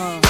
Uh.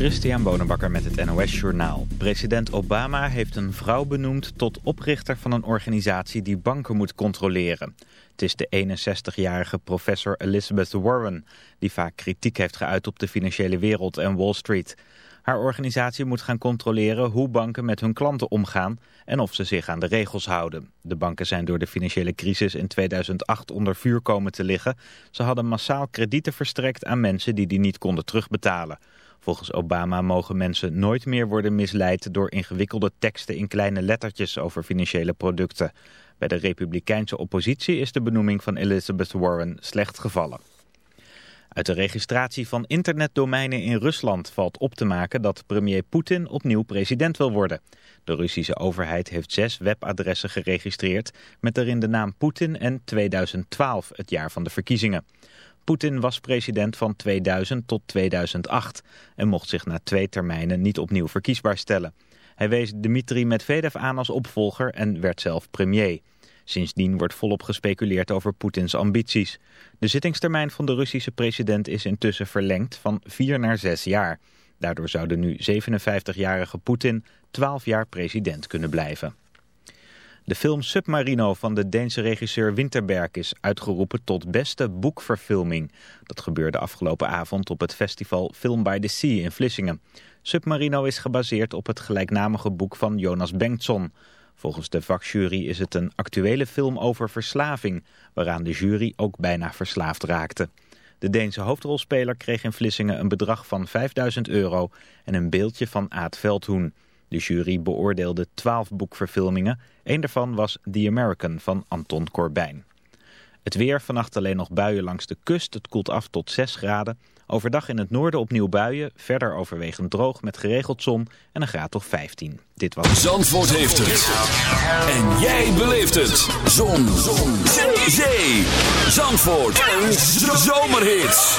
Christian Bonenbakker met het NOS Journaal. President Obama heeft een vrouw benoemd tot oprichter van een organisatie die banken moet controleren. Het is de 61-jarige professor Elizabeth Warren, die vaak kritiek heeft geuit op de financiële wereld en Wall Street. Haar organisatie moet gaan controleren hoe banken met hun klanten omgaan en of ze zich aan de regels houden. De banken zijn door de financiële crisis in 2008 onder vuur komen te liggen. Ze hadden massaal kredieten verstrekt aan mensen die die niet konden terugbetalen. Volgens Obama mogen mensen nooit meer worden misleid door ingewikkelde teksten in kleine lettertjes over financiële producten. Bij de republikeinse oppositie is de benoeming van Elizabeth Warren slecht gevallen. Uit de registratie van internetdomeinen in Rusland valt op te maken dat premier Poetin opnieuw president wil worden. De Russische overheid heeft zes webadressen geregistreerd met daarin de naam Poetin en 2012, het jaar van de verkiezingen. Poetin was president van 2000 tot 2008 en mocht zich na twee termijnen niet opnieuw verkiesbaar stellen. Hij wees Dmitri Medvedev aan als opvolger en werd zelf premier. Sindsdien wordt volop gespeculeerd over Poetins ambities. De zittingstermijn van de Russische president is intussen verlengd van vier naar zes jaar. Daardoor zou de nu 57-jarige Poetin 12 jaar president kunnen blijven. De film Submarino van de Deense regisseur Winterberg is uitgeroepen tot beste boekverfilming. Dat gebeurde afgelopen avond op het festival Film by the Sea in Vlissingen. Submarino is gebaseerd op het gelijknamige boek van Jonas Bengtsson. Volgens de vakjury is het een actuele film over verslaving, waaraan de jury ook bijna verslaafd raakte. De Deense hoofdrolspeler kreeg in Vlissingen een bedrag van 5000 euro en een beeldje van Aad Veldhoen. De jury beoordeelde 12 boekverfilmingen. Eén daarvan was The American van Anton Corbijn. Het weer, vannacht alleen nog buien langs de kust. Het koelt af tot 6 graden. Overdag in het noorden opnieuw buien. Verder overwegend droog met geregeld zon en een graad of 15. Dit was... Zandvoort heeft het. En jij beleeft het. Zon. Zon. Zee. Zandvoort. Een zomerhit.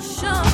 chão.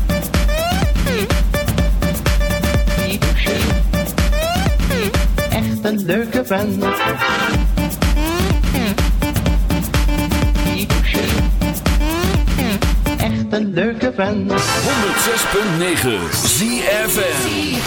Een leuke vent. Loesje, echt een leuke vent. 106.9 ZFM.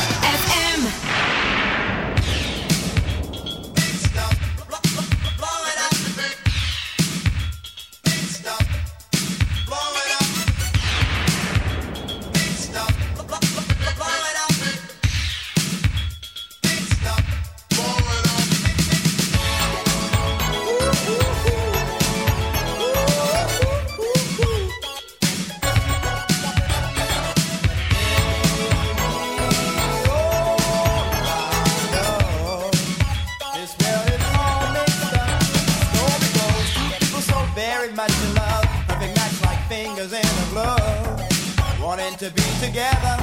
To be together,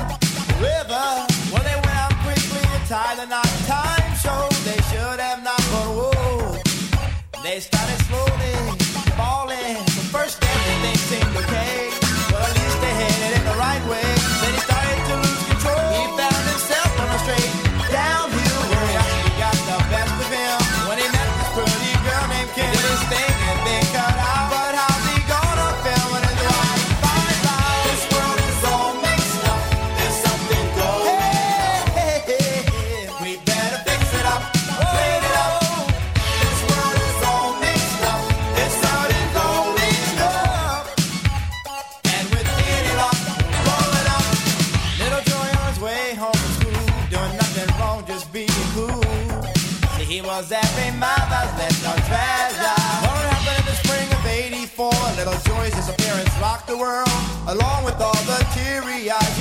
forever. Well, they went out quickly to tie I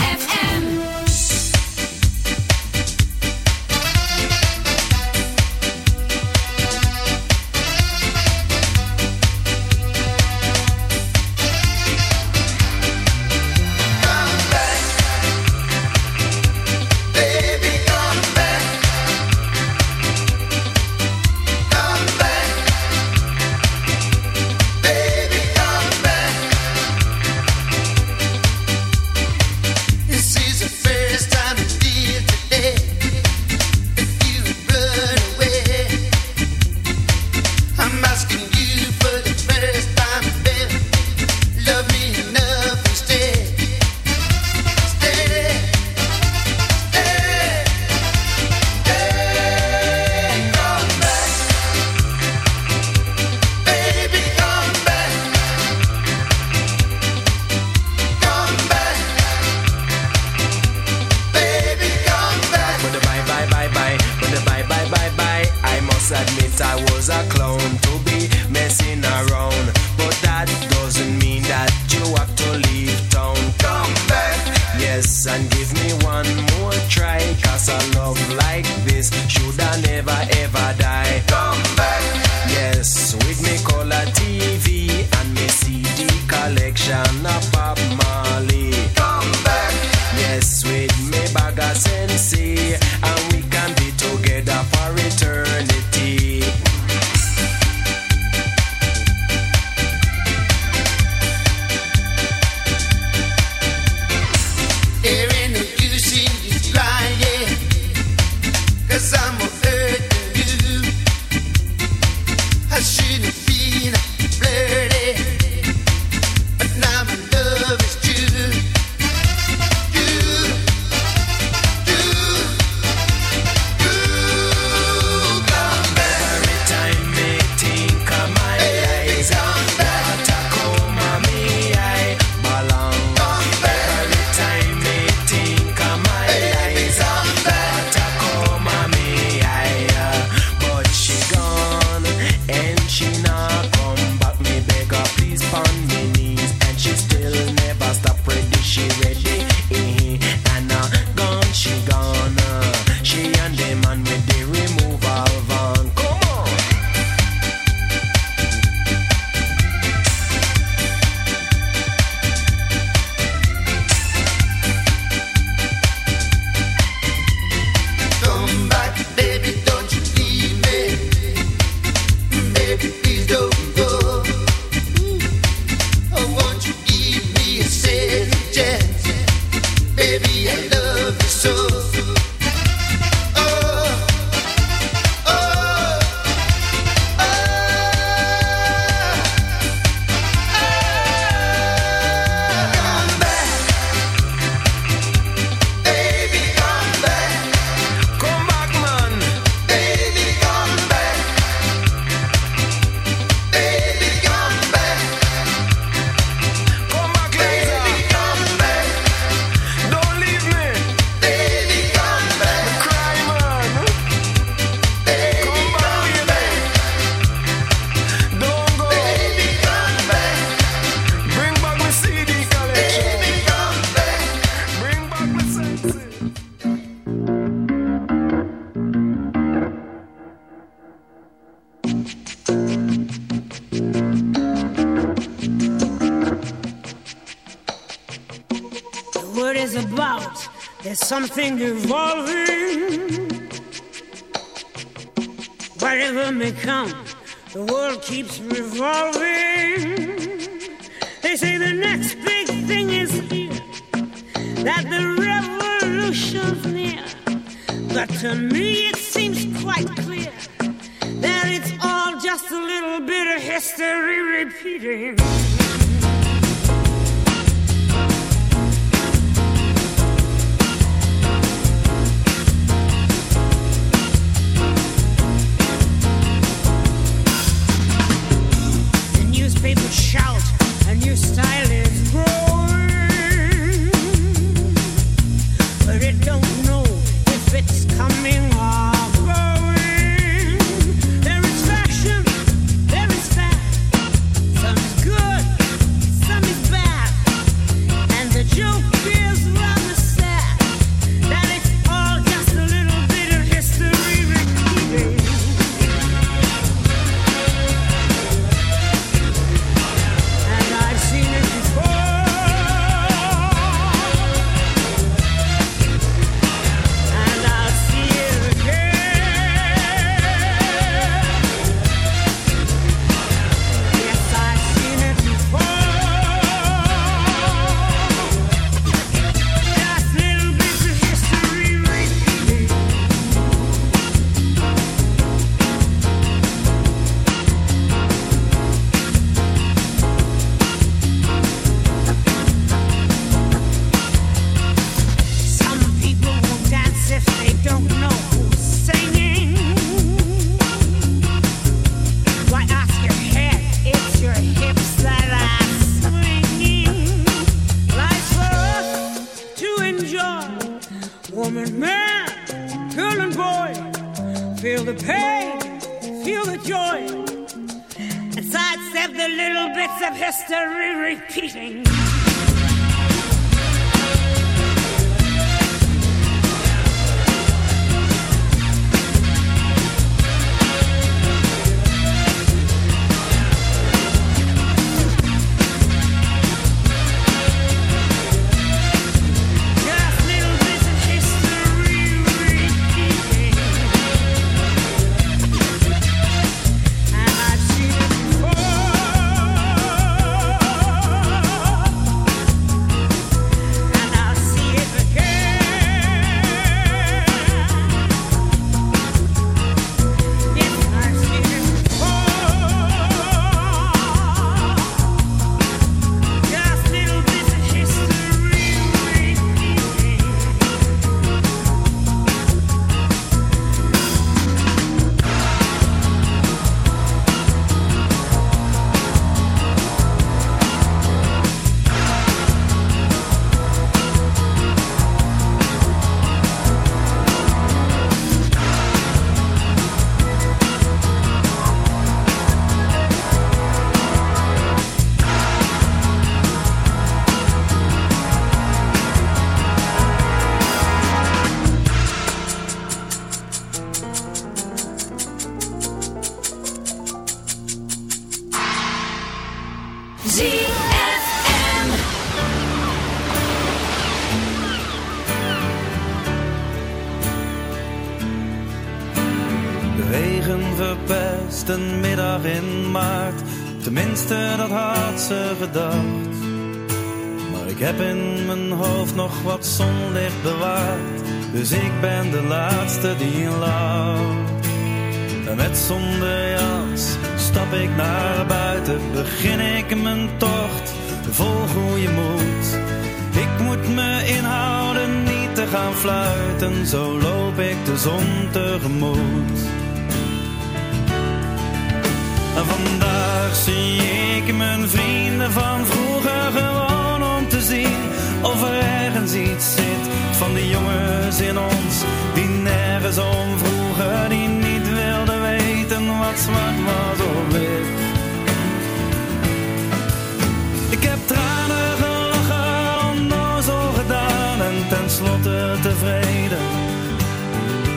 admit I was a clown.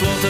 slot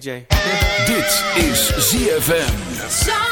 DJ. Dit is ZFM.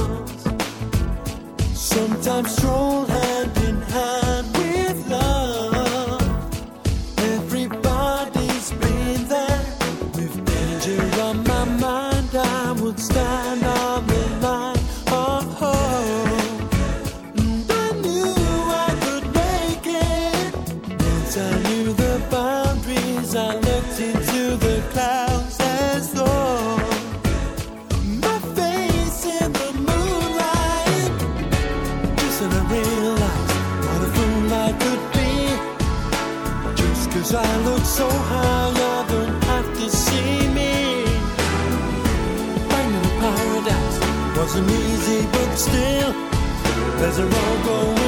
still. There's a road going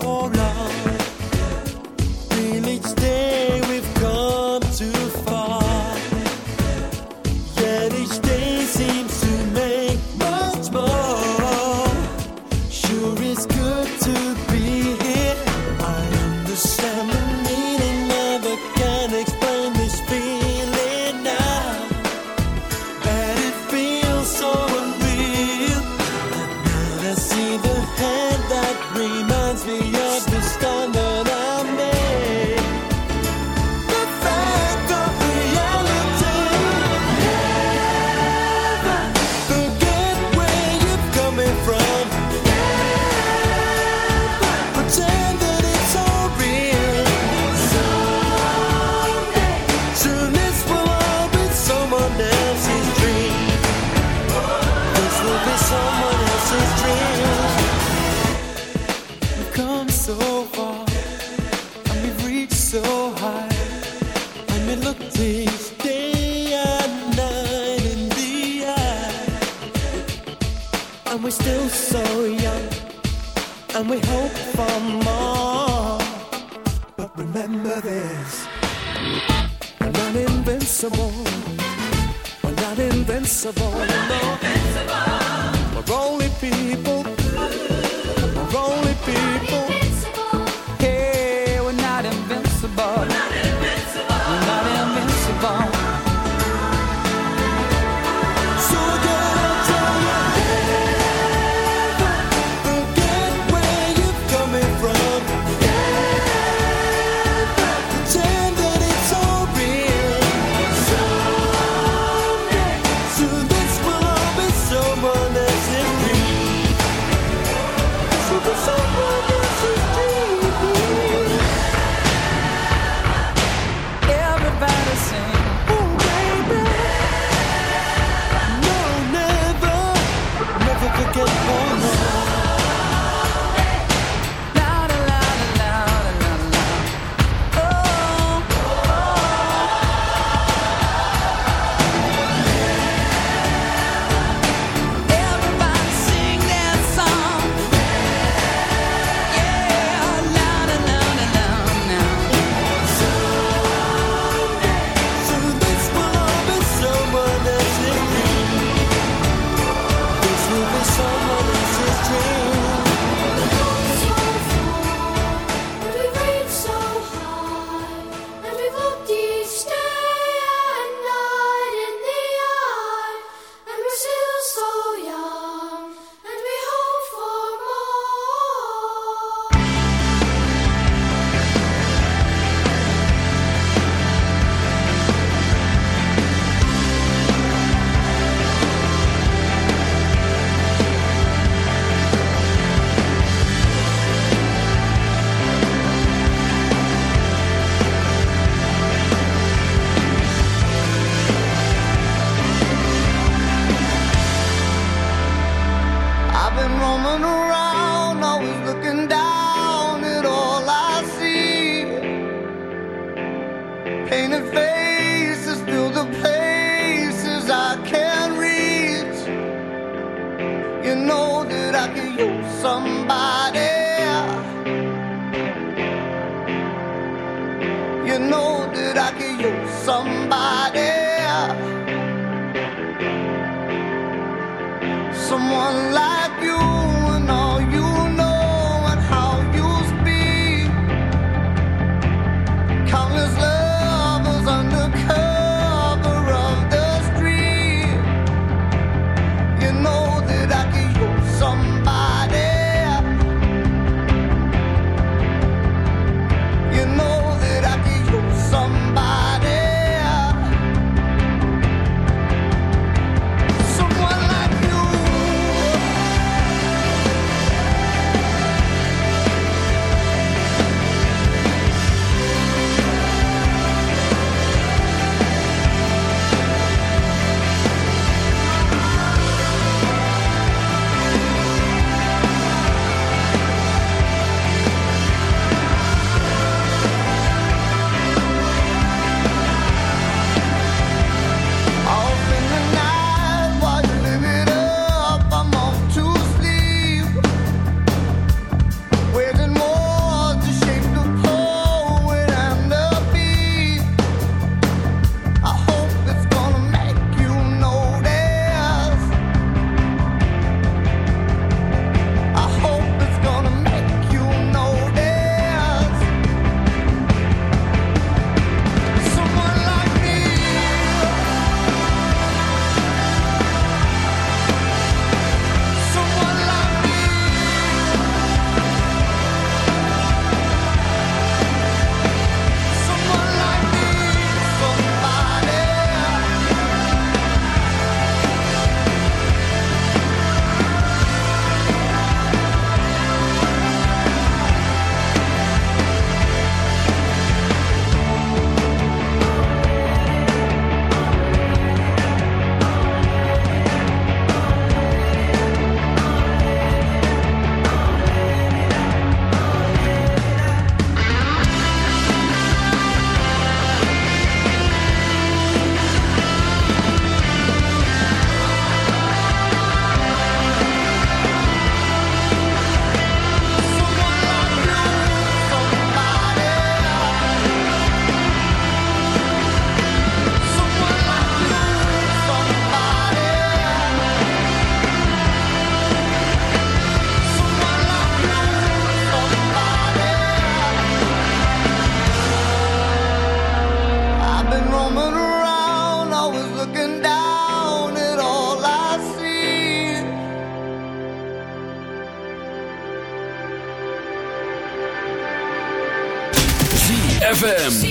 story. ZFM.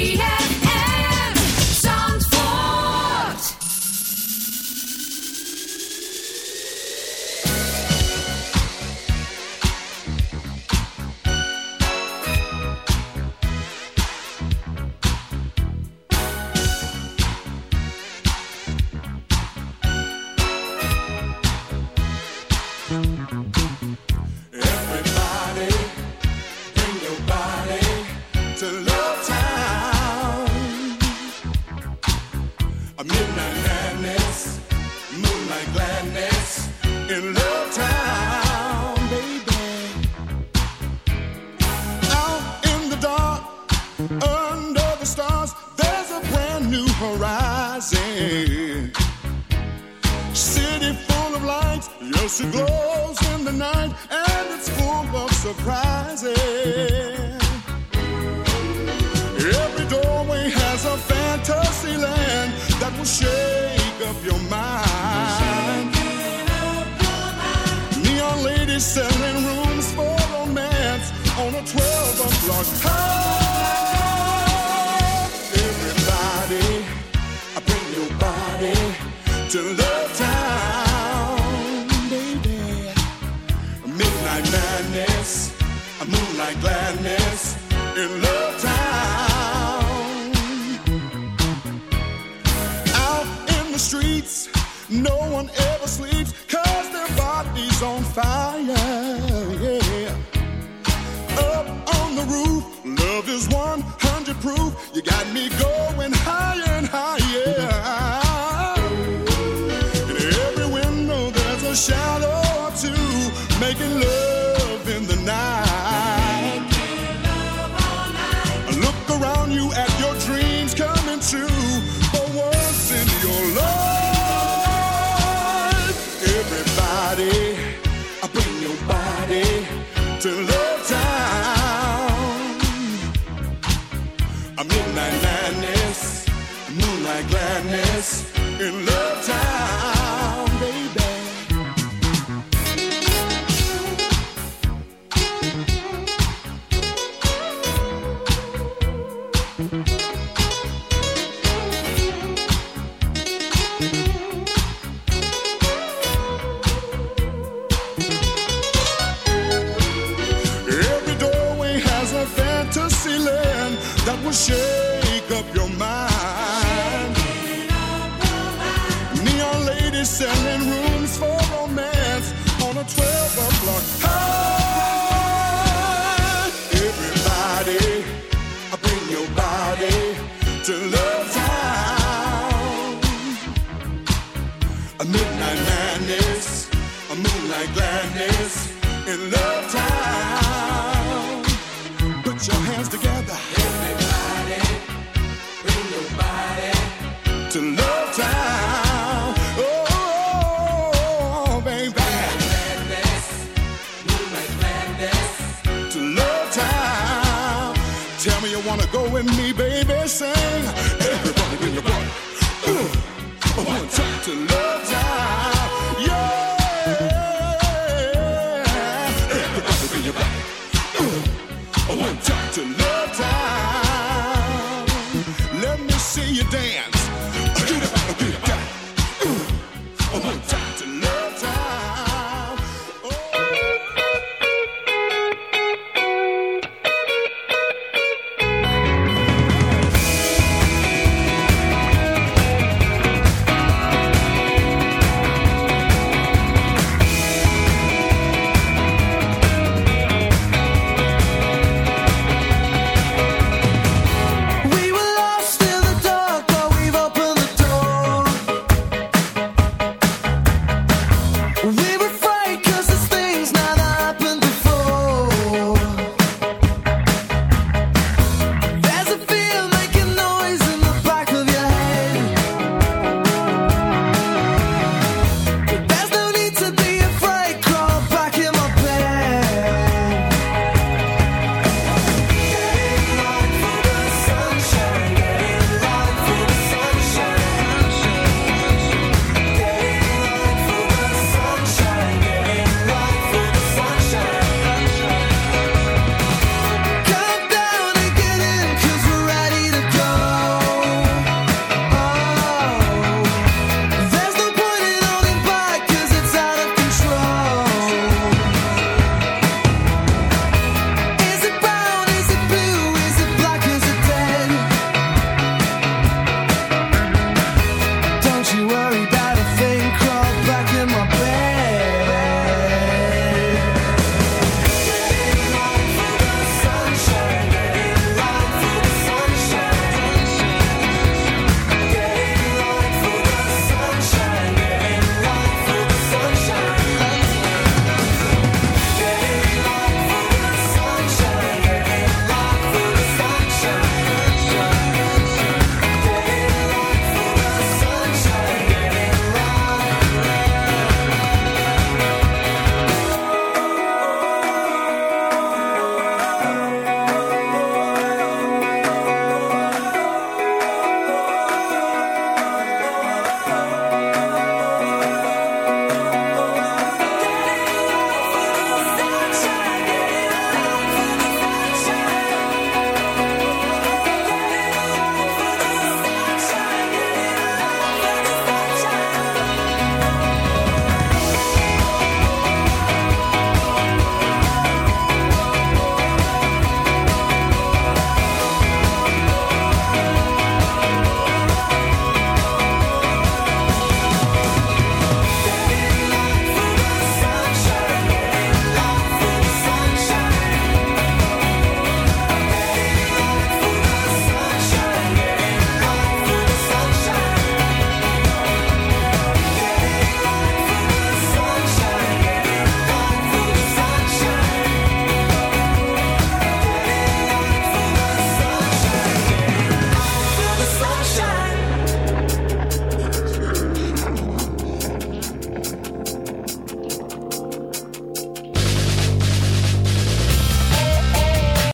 one ever sleeps, cause their body's on fire. Yeah. Up on the roof, love is 100 proof. You got me going higher and higher. in love. Tell me you wanna go with me, baby. Sing everybody in your body. Ooh, one time to love time.